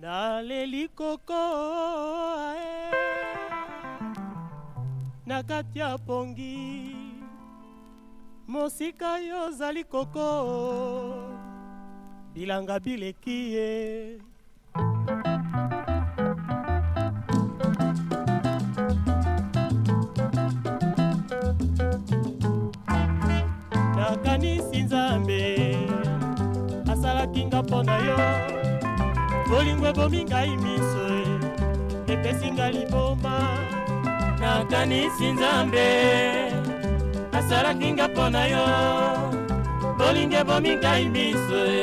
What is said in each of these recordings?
naleli kokoa e eh. na kati ya pongi mosika yo ozali koko bilanga bileki ye eh. nakanisi nzambe asalaki nga mpo na yo bolingo ebomi ngai miso e, epesi nga liboma nakanisi nzambe asalaki nga mpo na yo bolingo ebomi ngai miso e,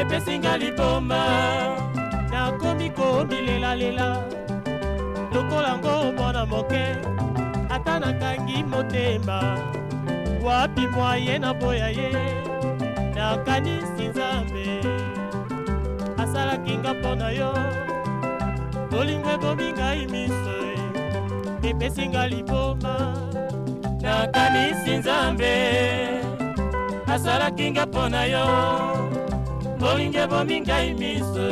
epesi nga liboma nakomi komilelalela lokola ngo mwana moke ata nakangi motema wapi mwa ye naboya ye nakanisi nzambe asalaki nga mpo na yo bolingo ebomi ngai miso epesi nga liboma nakanisi nzambe asalaki nga mpo na yo bolingo ebomi ngai miso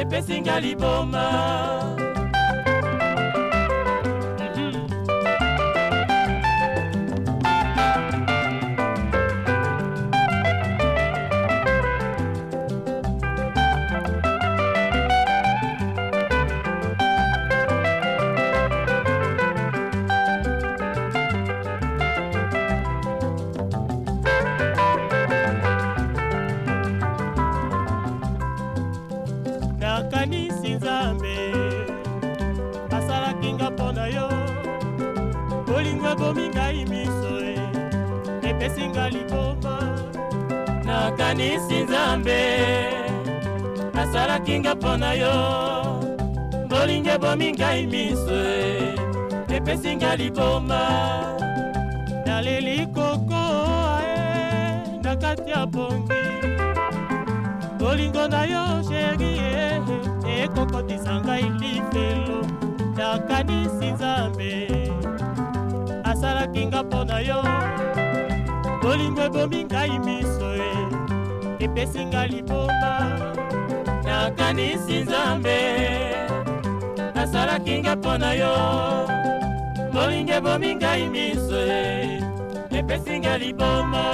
epesi nga liboma nabomi ngai miso e epesi nga likoma nakanisi nzambe asalaki nga mpo na yo bolingi ebomi ngai miso e epesi nga likoma naleli koko ae na kati ya bongi bolingo na yo sheri ekokotisa e, e, ngai lifelo nakanisi nzambe asalaki nga mpo na yo bolingo ebomi ngai miso e epesi nga liboma nakanisi nzambe asalaki nga mpo na yo bolingo ebomi ngai miso e epesi nga liboma